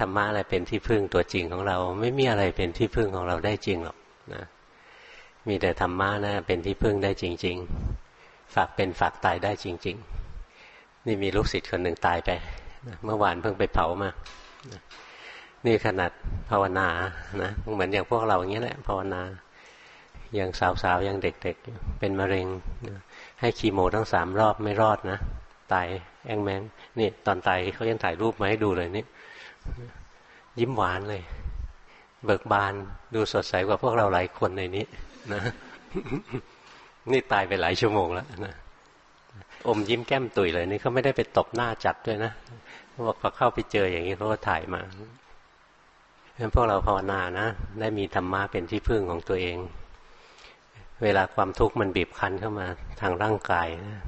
ธรรมะอะไรเป็นที่พึ่งตัวจริงของเรา ไม่มีอะไรเป็นที่พึ่งของเราได้จริงหรอกนะมีแต่ธรรมะนะเป็นที่พึ่งได้จริง ๆ ฝากเป็นฝากตายได้จริง ๆ นี่มีลูกศิษย์คนหนึ่งตายไปนะเมื่อวานเพิ่งไปเผามานะนี่ขนาดภาวนานะเหมือนอย่างพวกเราอย่างนี้แหละภาวนาอย่างสาวๆยังเด็กๆ เป็นมะเร็งนะให้คีโมทั้งสามรอบไม่รอดนะตายแองแมงนี่ตอนตายเขายังถ่ายรูปมาให้ดูเลยนี่ ยิ้มหวานเลย เบิกบานดูสดใสกว่าพวกเราหลายคนในนี้นะนี่ตายไปหลายชั่วโมงแล้วนะอมยิ้มแก้มตุ๋ยเลยนี่เขาไม่ได้ไปตบหน้าจัดด้วยนะบอกพอเข้าไปเจออย่างนี้เขาก็ถ่ายมาเพราะพวกเราภาวนานะได้มีธรรมะเป็นที่พึ่งของตัวเอง เวลาความทุกข์มันบีบคั้นเข้ามาทางร่างกายนะ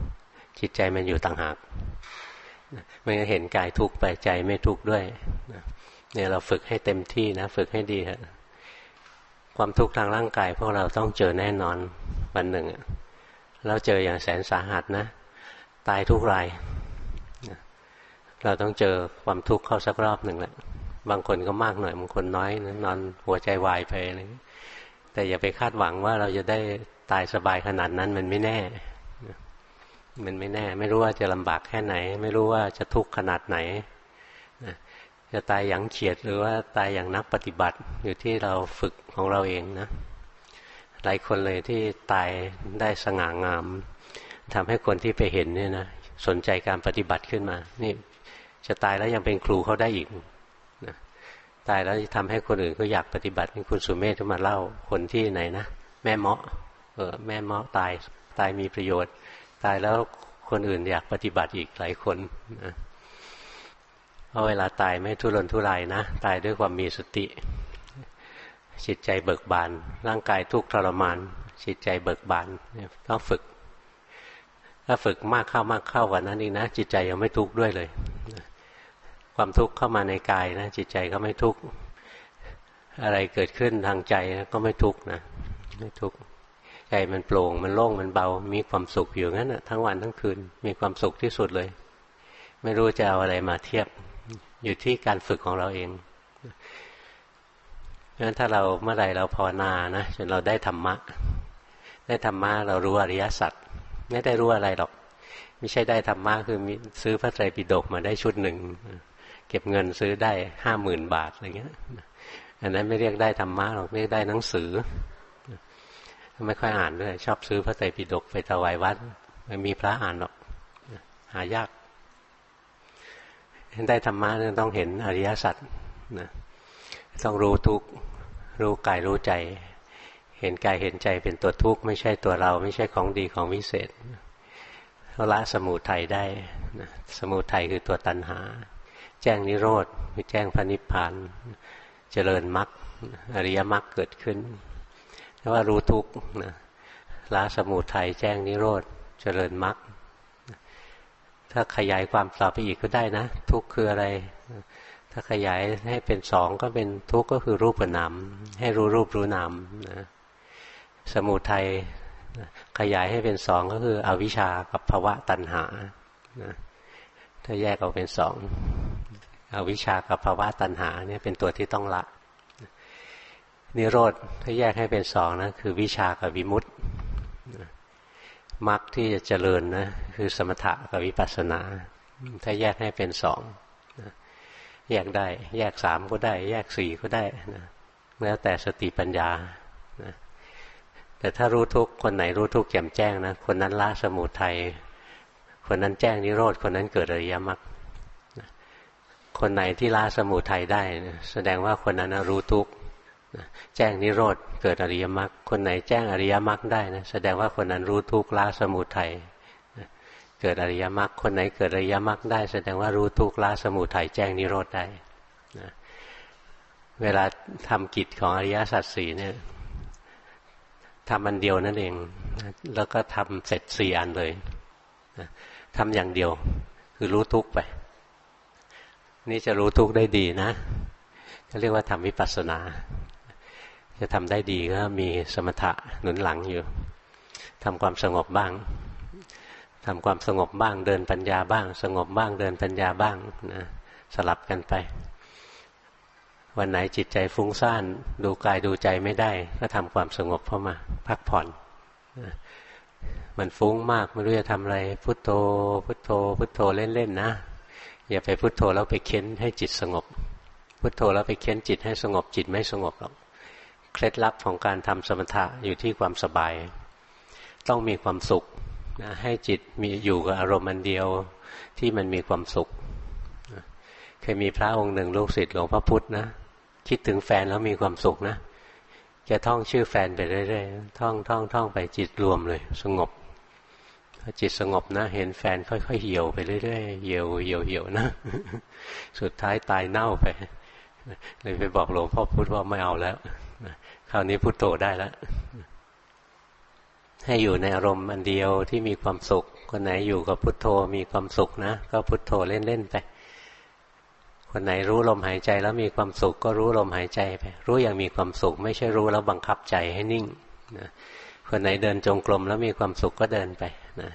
จิตใจมันอยู่ต่างหาก มันจะเห็นกายทุกข์ไปใจไม่ทุกข์ด้วยเนี่ยเราฝึกให้เต็มที่นะ ฝึกให้ดีฮะความทุกข์ทางร่างกายพวกเราต้องเจอแน่นอนวันหนึ่งแล้วเจออย่างแสนสาหัสนะ ตายทุกราย เราต้องเจอความทุกข์เข้าสักรอบหนึ่งแหละบางคนก็มากหน่อยบางคนน้อยนะนอนหัวใจวายไปอะไรแต่อย่าไปคาดหวังว่าเราจะได้ตายสบายขนาดนั้นมันไม่แน่ มันไม่แน่ ไม่รู้ว่าจะลำบากแค่ไหน ไม่รู้ว่าจะทุกข์ขนาดไหนจะตายอย่างเฉียดหรือว่าตายอย่างนักปฏิบัติอยู่ที่เราฝึกของเราเองนะหลายคนเลยที่ตายได้สง่างามทำให้คนที่ไปเห็นเนี่ยนะสนใจการปฏิบัติขึ้นมา นี่จะตายแล้วยังเป็นครูเขาได้อีกนะตายแล้วจะทำให้คนอื่นก็อยากปฏิบัตินี่คุณสุเมธมาเล่าคนที่ไหนนะแม่เมาะเออแม่เมาะตายตายมีประโยชน์ ตายแล้วคนอื่นอยากปฏิบัติอีกหลายคนนะเพราะเวลาตายไม่ทุรนทุรายนะ ตายด้วยความมีสติ จิตใจเบิกบาน ร่างกายทุกข์ทรมาน จิตใจเบิกบานต้องฝึก ถ้าฝึกมากเข้ามากเข้ากว่านั้นอีกนะ จิตใจยังไม่ทุกข์ด้วยเลย ความทุกข์เข้ามาในกายนะ จิตใจก็ไม่ทุกข์อะไรเกิดขึ้นทางใจก็ไม่ทุกข์นะ ไม่ทุกข์ ใจมันโปร่งมันโล่งมันเบา มีความสุขอยู่งั้นทั้งวันทั้งคืน มีความสุขที่สุดเลย ไม่รู้จะเอาอะไรมาเทียบ อยู่ที่การฝึกของเราเองเพราะฉะนั้นถ้าเราเมื่อไรเราภาวนานะจนเราได้ธรรมะ ได้ธรรมะเรารู้อริยสัจไม่ได้รู้อะไรหรอก ไม่ใช่ได้ธรรมะคือซื้อพระไตรปิฎกมาได้ชุดหนึ่งเก็บเงินซื้อได้ห้าหมื่นบาทอะไรเงี้ยอันนั้นไม่เรียกได้ธรรมะหรอกเรียกได้หนังสือ ไม่ค่อยอ่านด้วยชอบซื้อพระไตรปิฎกไปถวายวัดไม่มีพระอ่านหรอก หายากได้ธรรมะต้องเห็นอริยสัจนะต้องรู้ทุกรู้กายรู้ใจ เห็นกายเห็นใจเป็นตัวทุกข์ไม่ใช่ตัวเราไม่ใช่ของดีของวิเศษละสมุทัยได้นะสมุทัยคือตัวตัณหา แจ้งนิโรธแจ้งพระนิพพานเจริญมรรคอริยมรรคเกิดขึ้น ว่ารู้ทุกข์นะละสมุทัยแจ้งนิโรธเจริญมรรคถ้าขยายความต่อไปอีกก็ได้นะ ทุกข์คืออะไร ถ้าขยายให้เป็นสองก็เป็นทุกข์ก็คือรูปกับนามให้รู้รูปรู้นามนะสมุทัยขยายให้เป็นสองก็คืออวิชากับภวะตัณหานะถ้าแยกออกเป็นสองอวิชชากับภาวะตัณหาเนี่ยเป็นตัวที่ต้องละ นิโรธถ้าแยกให้เป็นสองนะคือวิชากับวิมุตติมรรคที่จะเจริญนะคือสมถะกับวิปัสสนา ถ้าแยกให้เป็นสองแยกได้ แยกสามก็ได้ แยกสี่ก็ได้นะแล้วแต่สติปัญญานะแต่ถ้ารู้ทุกคนไหนรู้ทุกแจ่มแจ้งนะคนนั้นละสมุทัยคนนั้นแจ้งนิโรธคนนั้นเกิดอริยมรรคคนไหนที่ละสมุทัยได้ แสดงว่าคนนั้นรู้ทุกข์ แจ้งนิโรธเกิดอริยมรรคคนไหนแจ้งอริยมรรคได้นะแสดงว่าคนนั้นรู้ทุกข์ละสมุทัยเกิดอริยมรรคคนไหนเกิดอริยมรรคได้ แสดงว่ารู้ทุกข์ละสมุทัยแจ้งนิโรธได้นะเวลาทำกิจของอริยสัจสี่เนี่ยทำอันเดียวนั่นเอง แล้วก็ทำเสร็จสี่อันเลยทำอย่างเดียว คือรู้ทุกข์ไป นี่จะรู้ทุกข์ได้ดีนะก็เรียกว่าทำวิปัสสนา จะทำได้ดีก็มีสมถะหนุนหลังอยู่ทำความสงบบ้างทำความสงบบ้างเดินปัญญาบ้าง สงบบ้างเดินปัญญาบ้างนะสลับกันไป วันไหนจิตใจฟุ้งซ่านดูกายดูใจไม่ได้ ก็ทำความสงบเข้ามา พักผ่อนมันฟุ้งมากไม่รู้จะทำอะไรพุโทโธ พุโทโธ พุโทโธเล่นๆนะอย่าไปพุโทโธแล้วไปเค้นให้จิตสงบ พุโทโธแล้วไปเค้นจิตให้สงบจิตไม่สงบหรอก เคล็ดลับของการทำสมถะอยู่ที่ความสบาย ต้องมีความสุขนะให้จิตมีอยู่กับอารมณ์อันเดียวที่มันมีความสุข เคยมีพระองค์หนึ่งลูกศิษย์หลวงพ่อพุธนะ คิดถึงแฟนแล้วมีความสุขนะจะท่องชื่อแฟนไปเรื่อยๆ ท่องท่องท่องไปจิตรวมเลย สงบจิตสงบนะ เห็นแฟนค่อยๆเหี่ยวไปเรื่อยๆเหี่ยวเหี่ยวเหี่ยวนะ สุดท้ายตายเน่าไปเลยไปบอกหลวงพ่อพุธว่าไม่เอาแล้ว คราวนี้พุทโธได้แล้วให้อยู่ในอารมณ์อันเดียวที่มีความสุข คนไหนอยู่กับพุทโธมีความสุขนะ ก็พุทโธเล่นๆไป คนไหนรู้ลมหายใจแล้วมีความสุข ก็รู้ลมหายใจไป รู้อย่างมีความสุข ไม่ใช่รู้แล้วบังคับใจให้นิ่งนะคนไหนเดินจงกรมแล้วมีความสุขก็เดินไปนะ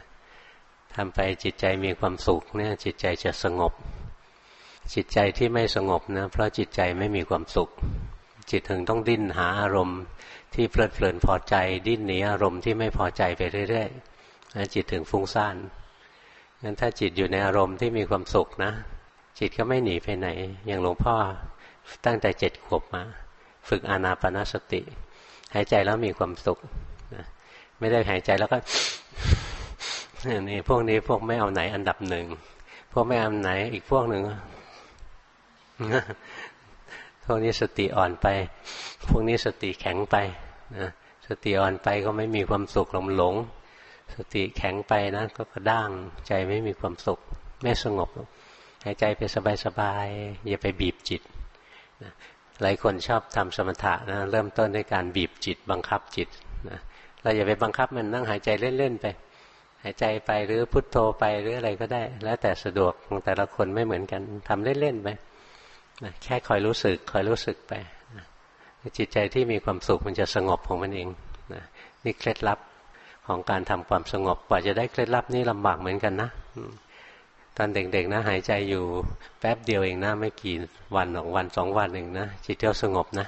ทำไปจิตใจมีความสุขเนี่ย จิตใจจะสงบ จิตใจที่ไม่สงบนะเพราะจิตใจไม่มีความสุข จิตถึงต้องดิ้นหาอารมณ์ ที่เพลิดเพลินพอใจ ดิ้นหนีอารมณ์ที่ไม่พอใจไปเรื่อยๆนะจิตถึงฟุ้งซ่านงั้นถ้าจิตอยู่ในอารมณ์ที่มีความสุขนะ จิตก็ไม่หนีไปไหน อย่างหลวงพ่อตั้งแต่เจ็ดขวบมา ฝึกอานาปนาสติ หายใจแล้วมีความสุขไม่ได้หายใจแล้วก็นี่พวกนี้พวกไม่เอาไหนอันดับหนึ่งพวกไม่เอาไหนอีกพวกหนึ่ง พวกนี้สติอ่อนไป พวกนี้สติแข็งไปนะสติอ่อนไปก็ไม่มีความสุขหลงหลง สติแข็งไปนะก็กระด้างใจไม่มีความสุข ไม่สงบหายใจไปสบายๆอย่าไปบีบจิตหลายคนชอบทำสมถะนะเริ่มต้นด้วยการบีบจิต บังคับจิตนะเราอย่าไปบังคับมันนั่งหายใจเล่นๆไป หายใจไปหรือพุทโธไปหรืออะไรก็ได้ แล้วแต่สะดวกของแต่ละคนไม่เหมือนกันทำเล่นๆไป นะแค่คอยรู้สึกคอยรู้สึกไปนะจิตใจที่มีความสุขมันจะสงบของมันเองนะนี่เคล็ดลับของการทำความสงบกว่าจะได้เคล็ดลับนี่ลำบากเหมือนกันนะตอนเด็กๆนะหายใจอยู่แป๊บเดียวเองนะไม่กี่วันสองวันสองวันหนึ่งนะจิตเจ้าสงบนะ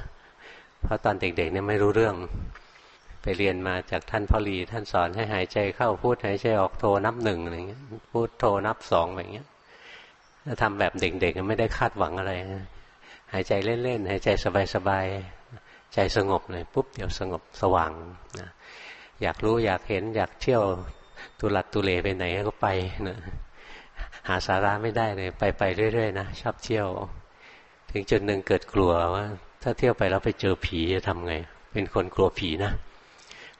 เพราะตอนเด็กๆเนี่ยไม่รู้เรื่อง ไปเรียนมาจากท่านพ่อรีท่านสอนให้หายใจเข้าพูดหายใจออกโทนับหนึ่งอะไรเงี้ยพูดโทนับสองแบบเงี้ย ทำแบบเด็กๆไม่ได้คาดหวังอะไร หายใจเล่นๆ หายใจสบายๆ ใจสงบเลยปุ๊บเดี๋ยวสงบสว่างนะอยากรู้อยากเห็นอยากเที่ยวตุลัดตุเลไปไหนก็ไปนะหาสาระไม่ได้เลยไปไปเรื่อยๆนะชอบเที่ยว ถึงจุดหนึ่งเกิดกลัวว่า ถ้าเที่ยวไปแล้วไปเจอผีจะทำไง เป็นคนกลัวผีนะ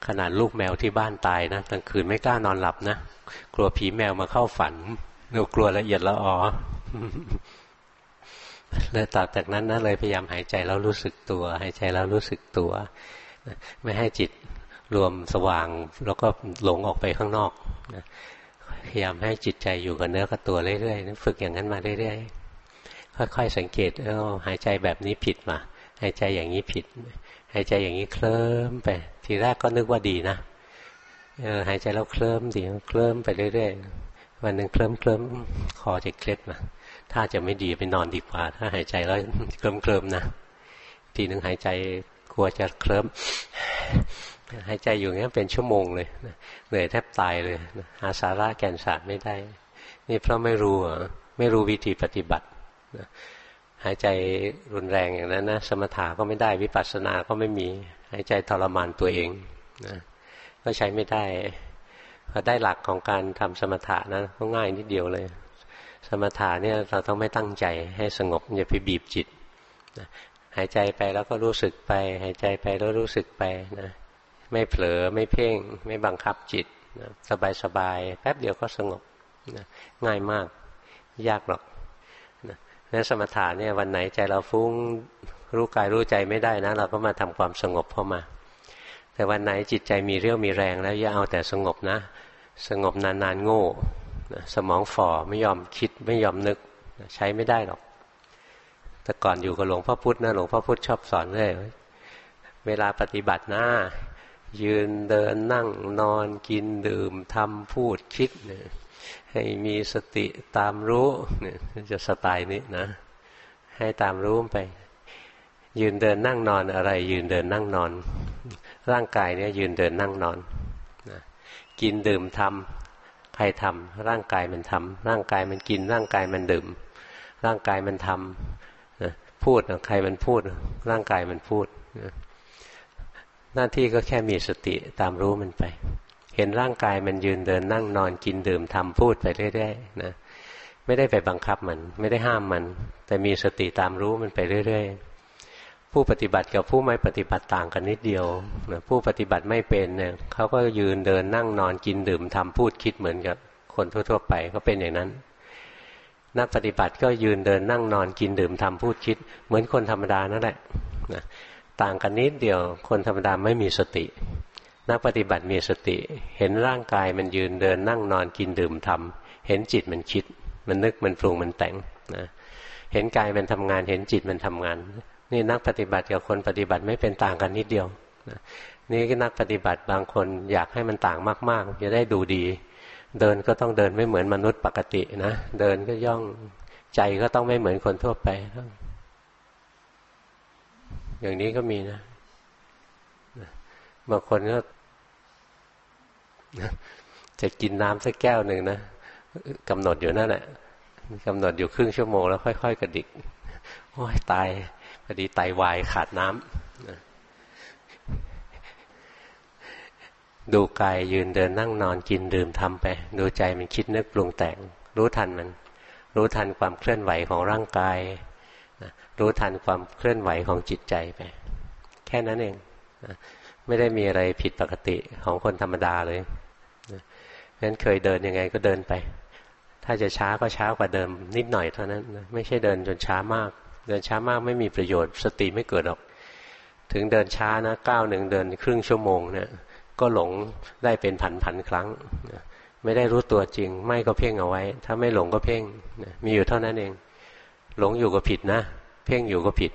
ขนาดลูกแมวที่บ้านตายนะกลางคืนไม่กล้านอนหลับนะกลัวผีแมวมาเข้าฝันนูกลัวละเอียดละออ เลยต่อจากนั้นนะเลยพยายามหายใจแล้วรู้สึกตัว หายใจแล้วรู้สึกตัว ไม่ให้จิตรวมสว่าง แล้วก็หลงออกไปข้างนอกพยายามให้จิตใจอยู่กับเนื้อกับตัวเรื่อยๆฝึกอย่างนั้นมาเรื่อยๆค่อย ๆ สังเกตเออหายใจแบบนี้ผิดมาหายใจอย่างนี้ผิด หายใจอย่างนี้เคลิ้มไป ทีแรกก็นึกว่าดีนะเออหายใจแล้วเคลิ้มดีเคลิ้มไปเรื่อยๆวันหนึ่งเคลิ้มเคลิ้มคอจะเคล็ดมา ถ้าจะไม่ดีไปนอนดีกว่า ถ้าหายใจแล้วเคลิ้มเคลิมนะทีหนึ่งหายใจกลัวจะเคลิ้มหายใจอยู่อย่างนี้เป็นชั่วโมงเลยเหนื่อยแทบตายเลยหาสาระแก่นสารไม่ได้ นี่เพราะไม่รู้ไม่รู้วิธีปฏิบัติหายใจรุนแรงอย่างนั้นนะสมถะก็ไม่ได้วิปัสสนาก็ไม่มีหายใจทรมานตัวเองนะก็ใช้ไม่ได้พอได้หลักของการทำสมถะนะก็ง่ายนิดเดียวเลย สมถะเนี่ยเราต้องไม่ตั้งใจให้สงบอย่าไปบีบจิตนะหายใจไปแล้วก็รู้สึกไป หายใจไปแล้วรู้สึกไปนะไม่เผลอไม่เพ่ง ไม่บังคับจิตนะสบายสบายแป๊บเดียวก็สงบนะง่ายมาก ยากหรอกนั้นสมถะเนี่ยวันไหนใจเราฟุ้งรู้กายรู้ใจไม่ได้นะ เราก็มาทำความสงบเข้ามา แต่วันไหนจิตใจมีเรี่ยวมีแรงแล้วอย่าเอาแต่สงบนะ สงบนานๆโง่ สมองฝ่อไม่ยอมคิดไม่ยอมนึกใช้ไม่ได้หรอก แต่ก่อนอยู่กับหลวงพ่อพุธนะหลวงพ่อพุธชอบสอนเลยเวลาปฏิบัติหน้า ยืนเดินนั่งนอนกินดื่มทำพูดคิดเนี่ยให้มีสติตามรู้เนี่ยจะสไตล์นี้นะ ให้ตามรู้ไป ยืนเดินนั่งนอนอะไร ยืนเดินนั่งนอน ร่างกายเนี่ยยืนเดินนั่งนอนนะกินดื่มทำ ใครทำร่างกายมันทำร่างกายมันกิน ร่างกายมันดื่ม ร่างกายมันทำนะพูดใครมันพูด ร่างกายมันพูด หน้าที่ก็แค่มีสติตามรู้มันไป เห็นร่างกายมันยืนเดินนั่งนอนกินดื่มทำพูดไปเรื่อยๆนะไม่ได้ไปบังคับมัน ไม่ได้ห้ามมัน แต่มีสติตามรู้มันไปเรื่อย ๆ ผู้ปฏิบัติกับผู้ไม่ปฏิบัติต่างกันนิดเดียวนะผู้ปฏิบัติไม่เป็นเนี่ยเขาก็ยืนเดินนั่งนอนกินดื่มทำพูดคิดเหมือนกับคนทั่ว ๆ ไปก็เป็นอย่างนั้น นักปฏิบัติก็ยืนเดินนั่งนอนกินดื่มทำพูดคิด เหมือนคนธรรมดานั่นแหละนะต่างกันนิดเดียว คนธรรมดาไม่มีสติ นักปฏิบัติมีสติ เห็นร่างกายมันยืนเดินนั่งนอนกินดื่มทำเห็นจิตมันคิด มันนึกมันปรุงมันแต่งนะเห็นกายมันทำงาน เห็นจิตมันทำงาน นี่นักปฏิบัติกับคนปฏิบัติไม่เป็นต่างกันนิดเดียวนี่นักปฏิบัติบางคนอยากให้มันต่างมาก ๆ จะได้ดูดี เดินก็ต้องเดินไม่เหมือนมนุษย์ปกตินะเดินก็ย่องใจก็ต้องไม่เหมือนคนทั่วไป อย่างนี้ก็มีนะบางคนก็จะกินน้ำสักแก้วหนึ่งนะกำหนดอยู่นั่นแหละกำหนดอยู่ครึ่งชั่วโมงแล้วค่อย ๆ กระดิก โอ้ยตายพอดีไตาวายขาดน้ำดูกายยืนเดินนั่งนอนกินดื่มทำไป ดูใจมันคิดนึกปรุงแต่ง รู้ทันมัน รู้ทันความเคลื่อนไหวของร่างกาย รู้ทันความเคลื่อนไหวของจิตใจไป แค่นั้นเองไม่ได้มีอะไรผิดปกติของคนธรรมดาเลยงั้นเคยเดินยังไงก็เดินไป ถ้าจะช้าก็ช้ากว่าเดิม นิดหน่อยเท่านั้นไม่ใช่เดินจนช้ามาก เดินช้ามากไม่มีประโยชน์ สติไม่เกิดหรอก ถึงเดินช้านะก้าวหนึ่งเดินครึ่งชั่วโมงเนี่ยก็หลงได้เป็นพันพันครั้ง ไม่ได้รู้ตัวจริง ไม่ก็เพ่งเอาไว้ ถ้าไม่หลงก็เพ่งมีอยู่เท่านั้นเอง หลงอยู่ก็ผิดนะ เพ่งอยู่ก็ผิด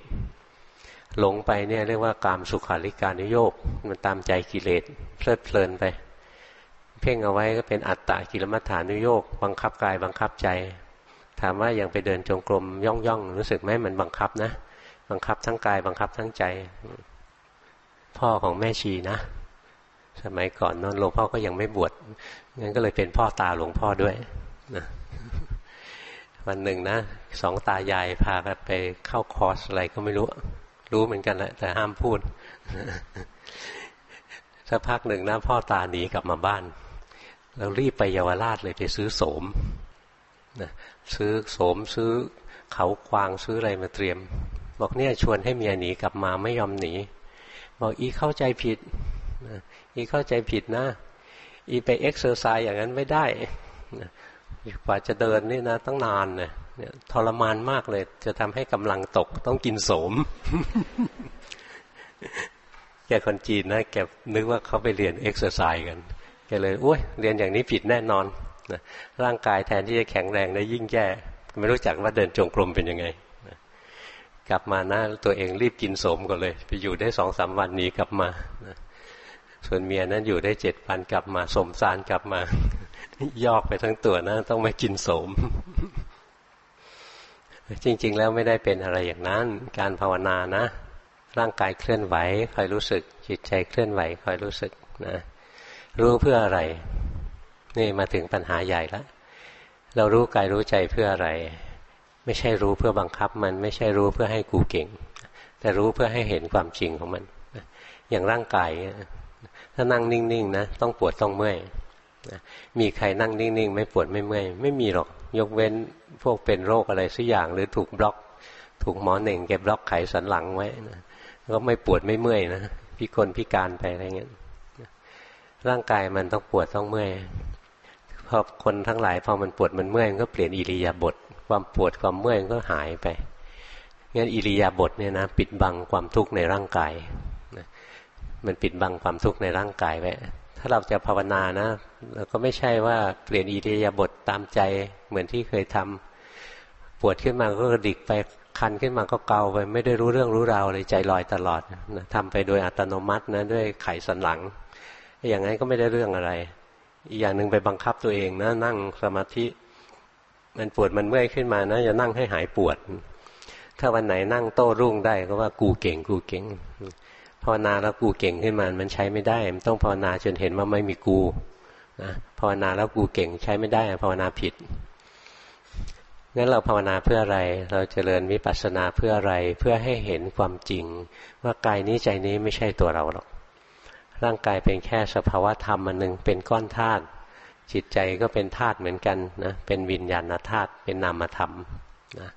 หลงไปเนี่ยเรียกว่ากามสุขาริการนโยกมันตามใจกิเลสเพลิดเพลินไป เพ่งเอาไว้ก็เป็นอัตตะกิลมัฏฐานุโยกบังคับกายบังคับใจ ถามว่ายังไปเดินจงกรมย่องย่องรู้สึกไหมมันบังคับนะ บังคับทั้งกายบังคับทั้งใจ พ่อของแม่ชีนะ สมัยก่อนนนหลวงพ่อก็ยังไม่บวชงั้นก็เลยเป็นพ่อตาหลวงพ่อด้วยนะวันหนึ่งนะสองตายายพากันไปเข้าคอร์สอะไรก็ไม่รู้ รู้เหมือนกันแหละแต่ห้ามพูดสักพักหนึ่งนะพ่อตาหนีกลับมาบ้าน เรารีบไปเยาวราชเลยไปซื้อโสมนะซื้อโสมซื้อเขาควางซื้ออะไรมาเตรียม บอกเนี่ยชวนให้เมียหนีกลับมาไม่ยอมหนี บอกอีเข้าใจผิดนะอีเข้าใจผิดนะ อีไป exercise อย่างนั้นไม่ได้นะกว่าจะเดินนี่นะต้องนานนะเนี่ยทรมานมากเลย จะทำให้กำลังตกต้องกินโสม แกคนจีนนะแกนึกว่าเขาไปเรียน exercise กัน ก็เลยโอ้ยเรียนอย่างนี้ผิดแน่นอนนะร่างกายแทนที่จะแข็งแรงได้ยิ่งแย่ไม่รู้จักว่าเดินจงกรมเป็นยังไงนะกลับมานะตัวเองรีบกินสมก่อนเลย ไปอยู่ได้สองสามวันนี้กลับมานะส่วนเมียนั้นอยู่ได้เจ็ดวันกลับมาสมสารกลับมา ยอกไปทั้งตัวนะต้องมากินสม จริง ๆ แล้วไม่ได้เป็นอะไรอย่างนั้น การภาวนานะ ร่างกายเคลื่อนไหวคอยรู้สึก จิตใจเคลื่อนไหวคอยรู้สึกนะ รู้เพื่ออะไร นี่มาถึงปัญหาใหญ่แล้วเรารู้กายรู้ใจเพื่ออะไร ไม่ใช่รู้เพื่อบังคับมัน ไม่ใช่รู้เพื่อให้กูเก่ง แต่รู้เพื่อให้เห็นความจริงของมัน อย่างร่างกายถ้านั่งนิ่งๆนะต้องปวดต้องเมื่อยมีใครนั่งนิ่งๆไม่ปวดไม่เมื่อยไม่มีหรอกยกเว้นพวกเป็นโรคอะไรสักอย่างหรือถูกบล็อก ถูกหมอหนึ่งเก็บบล็อกไขสันหลังไว้นะก็ไม่ปวดไม่เมื่อยนะพิกลพิการไปอะไรเงี้ย ร่างกายมันต้องปวดต้องเมื่อยพอคนทั้งหลายพอมันปวดมันเมื่อยมันก็เปลี่ยนอิริยาบถความปวดความเมื่อยก็หายไปงั้นอิริยาบถเนี่ยนะปิดบังความทุกข์ในร่างกายมันปิดบังความทุกข์ในร่างกายไว้ถ้าเราจะภาวนานะเราก็ไม่ใช่ว่าเปลี่ยนอิริยาบถตามใจเหมือนที่เคยทำปวดขึ้นมาก็กระดิกไปคันขึ้นมาก็เกาไป ไม่ได้รู้เรื่องรู้ราวเลยใจลอยตลอดนะทำไปโดยอัตโนมัตินะด้วยไขสันหลัง อย่างนั้นก็ไม่ได้เรื่องอะไร อีกอย่างหนึ่งไปบังคับตัวเองนะนั่งสมาธิ มันปวดมันเมื่อยขึ้นมานะจะนั่งให้หายปวด ถ้าวันไหนนั่งโต้รุ่งได้ก็ว่ากูเก่งกูเก่งภาวนาแล้วกูเก่งขึ้นมา มันใช้ไม่ได้ มันต้องภาวนาจนเห็นว่าไม่มีกูนะภาวนาแล้วกูเก่งใช้ไม่ได้ภาวนาผิดงั้นเราภาวนาเพื่ออะไร เราจเจริญวิปัสสนาเพื่ออะไร เพื่อให้เห็นความจริง ว่ากายนี้ใจนี้ไม่ใช่ตัวเราหรอก ร่างกายเป็นแค่สภาวะธรรมอันหนึ่งเป็นก้อนธาตุจิตใจก็เป็นธาตุเหมือนกันนะเป็นวิญญาณธาตุเป็นนามธรรมนะ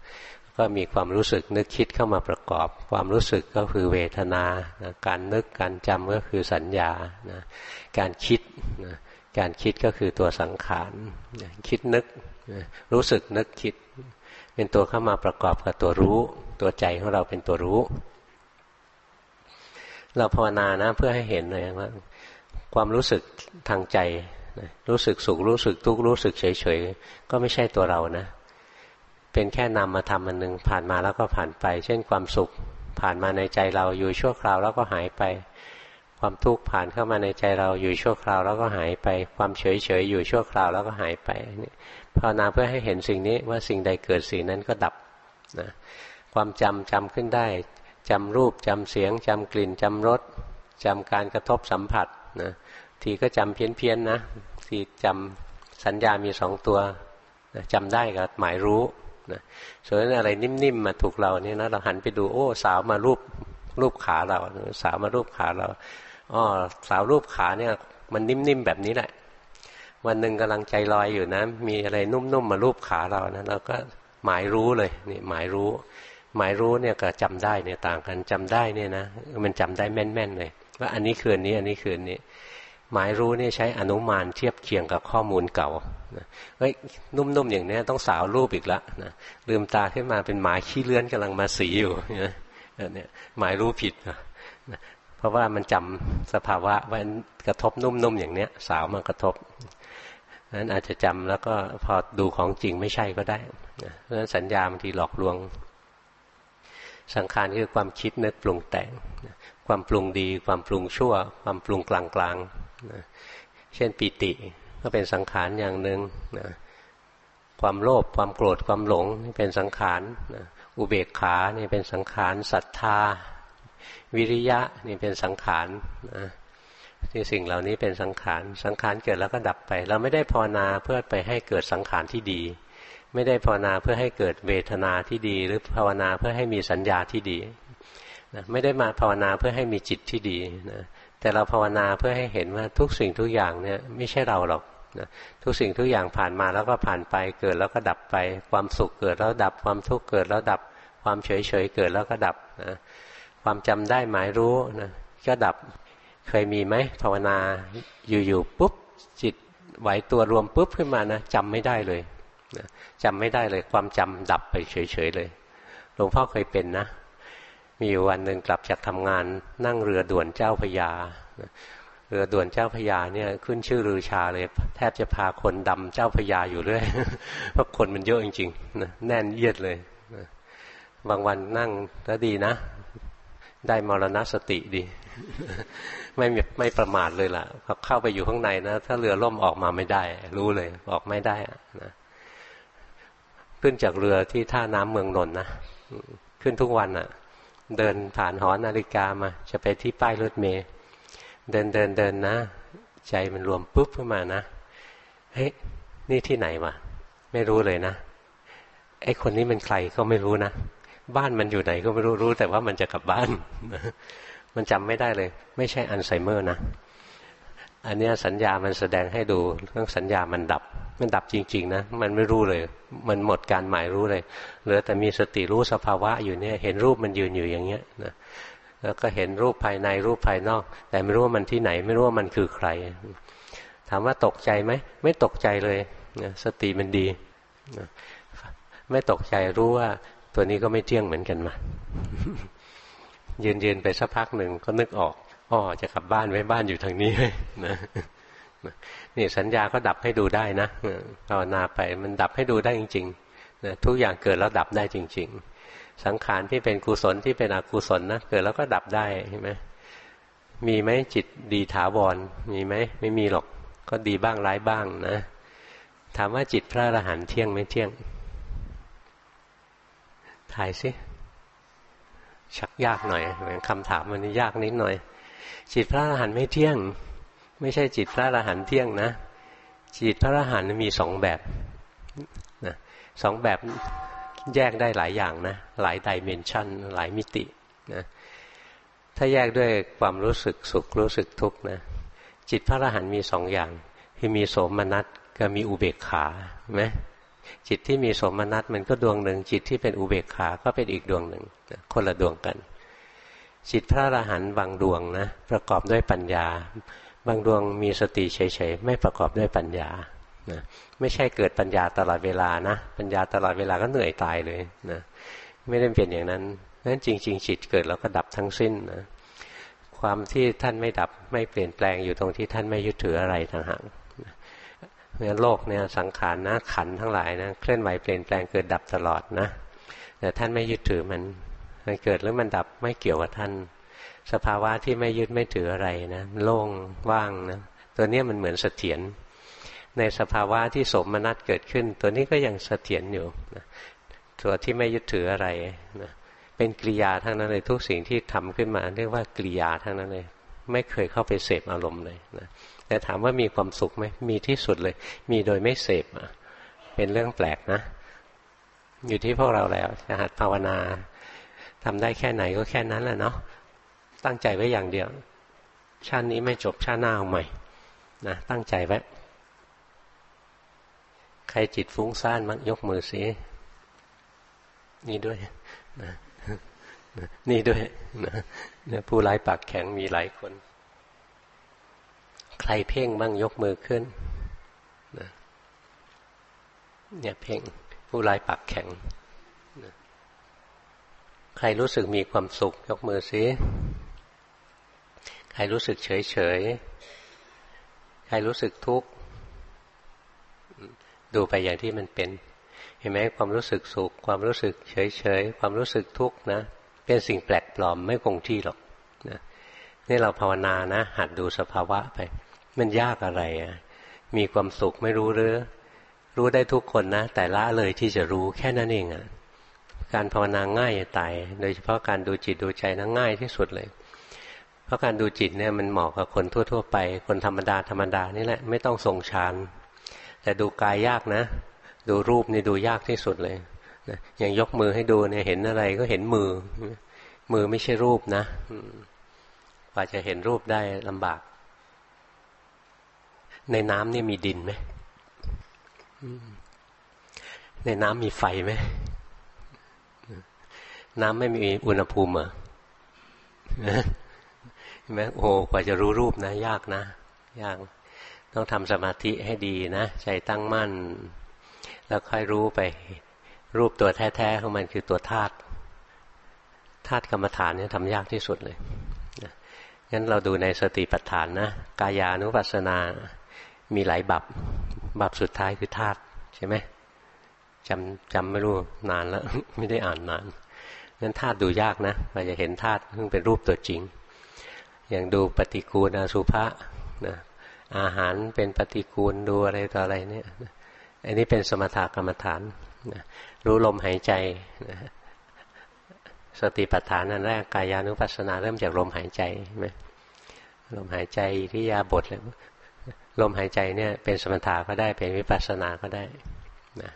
ก็มีความรู้สึกนึกคิดเข้ามาประกอบ ความรู้สึกก็คือเวทนานะการนึกการจำก็คือสัญญานะการคิดนะการคิดก็คือตัวสังขารนะคิดนึกนะรู้สึกนึกคิด เป็นตัวเข้ามาประกอบกับตัวรู้ ตัวใจของเราเป็นตัวรู้ เราภาวนานะ เพื่อให้เห็นเลยว่าความรู้สึกทางใจรู้สึกสุขรู้สึกทุกข์รู้สึกเฉยๆก็ไม่ใช่ตัวเรานะ เป็นแค่นำมาทำอันหนึ่งผ่านมาแล้วก็ผ่านไป เช่นความสุขผ่านมาในใจเราอยู่ชั่วคราวแล้วก็หายไป ความทุกข์ผ่านเข้ามาในใจเราอยู่ชั่วคราวแล้วก็หายไป ความเฉยเฉยอยู่ชั่วคราวแล้วก็หายไปภาวนาเพื่อให้เห็นสิ่งนี้ว่าสิ่งใดเกิดสิ่งนั้นก็ดับนะความจำจำขึ้นได้ จำรูปจำเสียงจำกลิ่นจำรสจำการกระทบสัมผัสนะทีก็จำเพี้ยนๆนะทีจำสัญญามีสองตัวจำได้กับหมายรู้นะส่วนอะไรนิ่มๆมาถูกเราเนี่ยนะเราหันไปดูโอ้สาวมารูปรูปขาเรา สาวมารูปขาเราอ๋อสาวรูปขาเนี่ย มันนิ่มๆแบบนี้แหละ วันหนึ่งกำลังใจลอยอยู่นะ มีอะไรนุ่มๆมารูปขาเรานะเราก็หมายรู้เลยนี่หมายรู้ หมายรู้เนี่ยกับจำได้เนี่ยต่างกันจำได้เนี่ยนะมันจำได้แม่นๆเลยว่าอันนี้คืนนี้อันนี้คืนนี้ หมายรู้เนี่ยใช้อนุมานเทียบเคียงกับข้อมูลเก่าเฮ้ยนุ่มๆอย่างนี้ต้องสาวรูปอีกแล้วนะลืมตาขึ้นมาเป็นหมาขี้เลื้อนกำลังมาสีอยู่เนี่ยหมายรู้ผิดนะเพราะว่ามันจำสภาวะว่ากระทบนุ่มๆอย่างเนี้ย สาวมากระทบนั้นอาจจะจำแล้วก็พอดูของจริงไม่ใช่ก็ได้เพราะฉะนั้นสัญญาบางทีหลอกลวง สังขารคือความคิดนึกปรุงแต่ง ความปรุงดี ความปรุงชั่ว ความปรุงกลางๆเช่นปิติก็เป็นสังขารอย่างหนึ่งนะความโลภความโกรธความหลงนี่เป็นสังขารนะอุเบกขานี่เป็นสังขารศรัทธา วิริยะนี่เป็นสังขารนะที่สิ่งเหล่านี้เป็นสังขาร สังขารเกิดแล้วก็ดับไป เราไม่ได้ภาวนาเพื่อไปให้เกิดสังขารที่ดี ไม่ได้ภาวนาเพื่อให้เกิดเวทนาที่ดี หรือภาวนาเพื่อให้มีสัญญาที่ดีนะไม่ได้มาภาวนาเพื่อให้มีจิตที่ดีนะแต่เราภาวนาเพื่อให้เห็นว่าทุกสิ่งทุกอย่างเนี่ยไม่ใช่เราหรอกนะทุกสิ่งทุกอย่างผ่านมาแล้วก็ผ่านไปเกิดแล้วก็ดับไป ความสุขเกิดแล้วดับความทุกข์เกิดแล้วดับ ความเฉยเฉยเกิดแล้วก็ดับนะความจำได้หมายรู้นะก็ดับเคยมีไหมภาวนาอยู่ๆปุ๊บจิตไหวตัวรวมปุ๊บขึ้นมานะจำไม่ได้เลย นะจำไม่ได้เลยความจำดับไปเฉยๆเลย หลวงพ่อเคยเป็นนะ มีวันหนึ่งกลับจากทำงานนั่งเรือด่วนเจ้าพยาเรือด่วนเจ้าพยาเนี่ยขึ้นชื่อลือชาเลยแทบจะพาคนดำเจ้าพยาอยู่เรื่อยเพราะคนมันเยอะจริงๆนะแน่นเยียดเลยนะบางวันนั่งก็ดีนะ ได้มรณสติดี ไม่ไม่ประมาทเลยล่ะเข้าไปอยู่ข้างในนะ ถ้าเรือล่มออกมาไม่ได้ รู้เลย ออกไม่ได้นะ ขึ้นจากเรือที่ท่าน้ำเมืองนนท์นะขึ้นทุกวันอะ่ะ เดินผ่านหอนาฬิกามา จะไปที่ป้ายรถเมย์เดินเดินเดินนะ ใจมันรวมปุ๊บขึ้นมานะเฮ้ยนี่ที่ไหนวะไม่รู้เลยนะไอ้คนนี้เป็นใครก็ไม่รู้นะบ้านมันอยู่ไหนก็ไม่รู้รู้ แต่ว่ามันจะกลับบ้าน มันจำไม่ได้เลย ไม่ใช่อัลไซเมอร์นะ อันนี้สัญญามันแสดงให้ดูเรื่องสัญญามันดับ มันดับจริง ๆ นะ มันไม่รู้เลย มันหมดการหมายรู้เลยเหลือแต่มีสติรู้สภาวะอยู่เนี่ย เห็นรูปมันยืนอยู่อย่างเงี้ยนะแล้วก็เห็นรูปภายในรูปภายนอก แต่ไม่รู้ว่ามันที่ไหน ไม่รู้ว่ามันคือใคร ถามว่าตกใจไหมไม่ตกใจเลยสติมันดีไม่ตกใจรู้ว่าตัวนี้ก็ไม่เที่ยงเหมือนกันมายืนยืนไปสักพักหนึ่งก็นึกออก อ๋อจะกลับบ้านไว้บ้านอยู่ทางนี้นะนี่สัญญาก็ดับให้ดูได้นะภาวนาไปมันดับให้ดูได้จริงๆทุกอย่างเกิดแล้วดับได้จริง ๆ สังขารที่เป็นกุศลที่เป็นอกุศลนะเกิดแล้วก็ดับได้ใช่ไหมมีไหมจิตดีถาวรมีไหมไม่มีหรอกก็ดีบ้างร้ายบ้างนะ ถามว่าจิตพระอรหันต์เที่ยงไม่เที่ยงถ่ายสิชักยากหน่อยคำถามมันยากนิดหน่อย จิตพระอรหันต์ไม่เที่ยง ไม่ใช่จิตพระอรหันต์เที่ยงนะ จิตพระอรหันต์มีสองแบบนะสองแบบแยกได้หลายอย่างนะ หลายดิเมนชันหลายมิตินะถ้าแยกด้วยความรู้สึกสุขรู้สึกทุกข์นะจิตพระอรหันต์มีสองอย่าง คือมีโสมนัสก็มีอุเบกขาไหมจิตที่มีสมนัตมันก็ดวงหนึ่งจิตที่เป็นอุเบกขาก็เป็นอีกดวงหนึ่งคนละดวงกัน จิตพระอรหันต์บางดวงนะประกอบด้วยปัญญา บางดวงมีสติเฉยๆไม่ประกอบด้วยปัญญานะไม่ใช่เกิดปัญญาตลอดเวลานะปัญญาตลอดเวลาก็เหนื่อยตายเลยนะไม่ได้เป็นอย่างนั้นนั้นจริง ๆ จิตเกิดแล้วก็ดับทั้งสิ้นนะความที่ท่านไม่ดับไม่เปลี่ยนแปลงอยู่ตรงที่ท่านไม่ยึดถืออะไรต่างหากเพราะฉะนั้นโลกเนี่ยสังขารนะขันทั้งหลายนะเคลื่อนไหวเปลี่ยนแปลงเกิดดับตลอดนะแต่ท่านไม่ยึดถือมัน มันเกิดหรือมันดับไม่เกี่ยวกับท่าน สภาวะที่ไม่ยึดไม่ถืออะไรนะโล่งว่างนะตัวนี้มันเหมือนเสถียรในสภาวะที่สมมนัตเกิดขึ้น ตัวนี้ก็ยังเสถียรอยู่นะตัวที่ไม่ยึดถืออะไรนะเป็นกิริยาทั้งนั้นเลยทุกสิ่งที่ทำขึ้นมาเรียกว่ากิริยาทั้งนั้นเลย ไม่เคยเข้าไปเสพอารมณ์เลยนะแต่ถามว่ามีความสุขไหมมีที่สุดเลย มีโดยไม่เสพเป็นเรื่องแปลกนะ อยู่ที่พวกเราแล้วจะหัดภาวนา ทำได้แค่ไหนก็แค่นั้นแหละเนาะตั้งใจไว้อย่างเดียว ชาตินี้ไม่จบชาติหน้าเอาใหม่นะตั้งใจไว้ ใครจิตฟุ้งซ่านมักยกมือสินี่ด้วยนะนี่ด้วยนะผู้ร้ายปากแข็งมีหลายคน ใครเพ่งบ้างยกมือขึ้นนะเนี่ยเพ่งผู้ลายปากแข็ง รรู้สึกมีความสุข ยกมือซิใครรู้สึกเฉยเฉยใครรู้สึกทุกข์ดูไปอย่างที่มันเป็น เห็นไหมความรู้สึกสุข ความรู้สึกเฉยเฉยความรู้สึกทุกข์นะ เป็นสิ่งแปลกปลอมไม่คงที่หรอกนะนี่เราภาวนานะ หัดดูสภาวะไป มันยากอะไรอะมีความสุขไม่รู้หรือรู้ได้ทุกคนนะ แต่ละเลยที่จะรู้แค่นั้นเองอะ การภาวนาง่ายจะตาย โดยเฉพาะการดูจิตดูใจนะง่ายที่สุดเลย เพราะการดูจิตเนี่ยมันเหมาะกับคนทั่ว ๆ ไป คนธรรมดาธรรมดานี่แหละไม่ต้องทรงฌานแต่ดูกายยากนะ ดูรูปนี่ดูยากที่สุดเลยนะอย่างยกมือให้ดูเนี่ยเห็นอะไรก็เห็นมือ มือไม่ใช่รูปนะกว่าจะเห็นรูปได้ลำบาก ในน้ำเนี่ยมีดินไหมในน้ำมีไฟไหม น้ำไม่มีอุณหภูมิเหรอเห็นไหมโอ้กว่าจะรู้รูปนะ ยากนะ ยาก ต้องทำสมาธิให้ดีนะใจตั้งมั่น แล้วค่อยรู้ไป รูปตัวแท้ๆของมันคือตัวธาตุธาตุกรรมฐานเนี่ยทำยากที่สุดเลยงั้นเราดูในสติปัฏฐานนะกายานุปัสสนา มีหลายบับ บับสุดท้ายคือธาตุใช่ไหมจำจำไม่รู้นานแล้ว ไม่ได้อ่านนาน งั้นธาตุดูยากนะเราจะเห็นธาตุเพิ่งเป็นรูปตัวจริง อย่างดูปฏิกูลอสุภะนะอาหารเป็นปฏิกูลดูอะไรต่ออะไรเนี่ยอันนี้เป็นสมถกรรมฐานนะรู้ลมหายใจนะสติปัฏฐานอันแรกกายานุปัสสนาเริ่มจากลมหายใจไหมลมหายใจที่ยาบทเลยลมหายใจเนี่ยเป็นสมถะก็ได้เป็นวิปัสสนาก็ได้นะ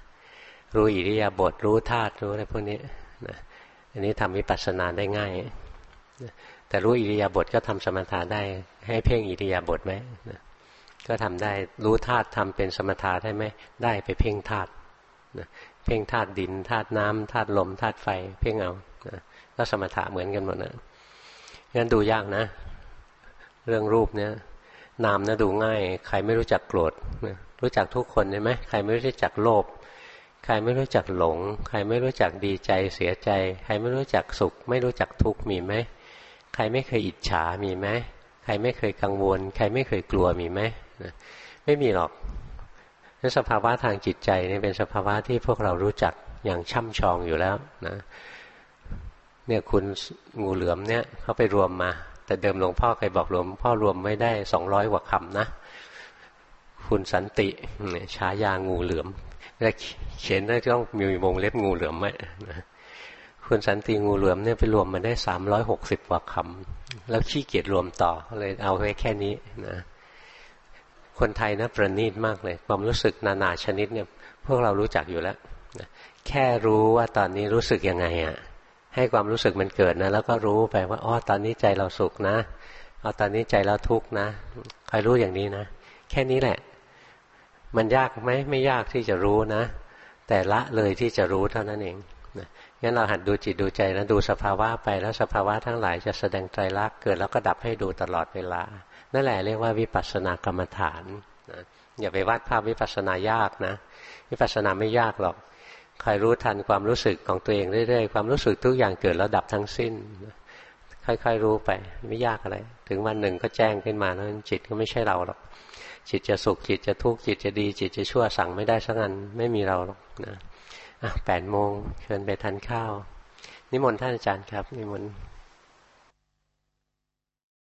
รู้อิริยาบถรู้ธาตุรู้อะไรพวกนี้นะ อันนี้ทำวิปัสสนาได้ง่าย แต่รู้อิริยาบถก็ทำสมถะได้ ให้เพ่งอิริยาบถไหมก็ทำได้รู้ธาตุทำเป็นสมถะได้ไหมได้ไปเพ่งธาตุเพ่งธาตุดินธาตุน้ำธาตุลมธาตุไฟ เพ่งเอาก็สมถะเหมือนกันหมดนะงั้นดูยากนะ เรื่องรูปเนี่ยนามนะดูง่าย ใครไม่รู้จักโกรธรู้จักทุกคนใช่ไหมใครไม่รู้จักโลภ ใครไม่รู้จักหลง ใครไม่รู้จักดีใจเสียใจ ใครไม่รู้จักสุข ไม่รู้จักทุกข์มีไหมใครไม่เคยอิจฉามีไหมใครไม่เคยกังวล ใครไม่เคยกลัวมีไหมไม่มีหรอกนั่นสภาวะทางจิตใจนี่เป็นสภาวะที่พวกเรารู้จักอย่างช่ำชองอยู่แล้วนะเนี่ยคุณงูเหลือมเนี่ยเขาไปรวมมา แต่เดิมหลวงพ่อเคยบอกหลวงพ่อรวมไม่ได้สองร้อยกว่าคำนะ คุณสันติฉายางูเหลือม แล้วเขียนได้ต้องมีวงเล็บงูเหลือมไหมคคุณสันติงูเหลือมเนี่ยไปรวมมาได้สามร้อยหกสิบกว่าคำแล้วขี้เกียจรวมต่อเลยเอาไว้แค่นี้นะ คนไทยนะประณีตมากเลย ความรู้สึกนานาชนิดเนี่ย พวกเรารู้จักอยู่แล้วแค่รู้ว่าตอนนี้รู้สึกยังไงอะ่ะ ให้ความรู้สึกมันเกิดนะ แล้วก็รู้ไปว่าอ๋อตอนนี้ใจเราสุขนะเอาตอนนี้ใจเราทุกข์นะคอยรู้อย่างนี้นะ แค่นี้แหละ มันยากไหมไม่ยากที่จะรู้นะ แต่ละเลยที่จะรู้เท่านั้นเองงั้นเราหัดดูจิตดูใจแล้วดูสภาวะไปแล้วสภาวะทั้งหลายจะแสดงใจรักเกิดแล้วก็ดับให้ดูตลอดเวลา นั่นแหละเรียกว่าวิปัสสนากรรมฐานนะอย่าไปวาดภาพวิปัสสนายากนะ วิปัสสนาไม่ยากหรอกคอยรู้ทันความรู้สึกของตัวเองเรื่อยๆความรู้สึกทุกอย่างเกิดแล้วดับทั้งสิ้น ค่อยๆรู้ไปไม่ยากอะไร ถึงวันหนึ่งก็แจ้งขึ้นมาแล้วจิตก็ไม่ใช่เราหรอก จิตจะสุขจิตจะทุกข์จิตจะดี จิตจะชั่วสั่งไม่ได้สักอันไม่มีเราหรอกนะแปดโมงเชิญไปทานข้าว นิมนต์ท่านอาจารย์ครับ นิมนต์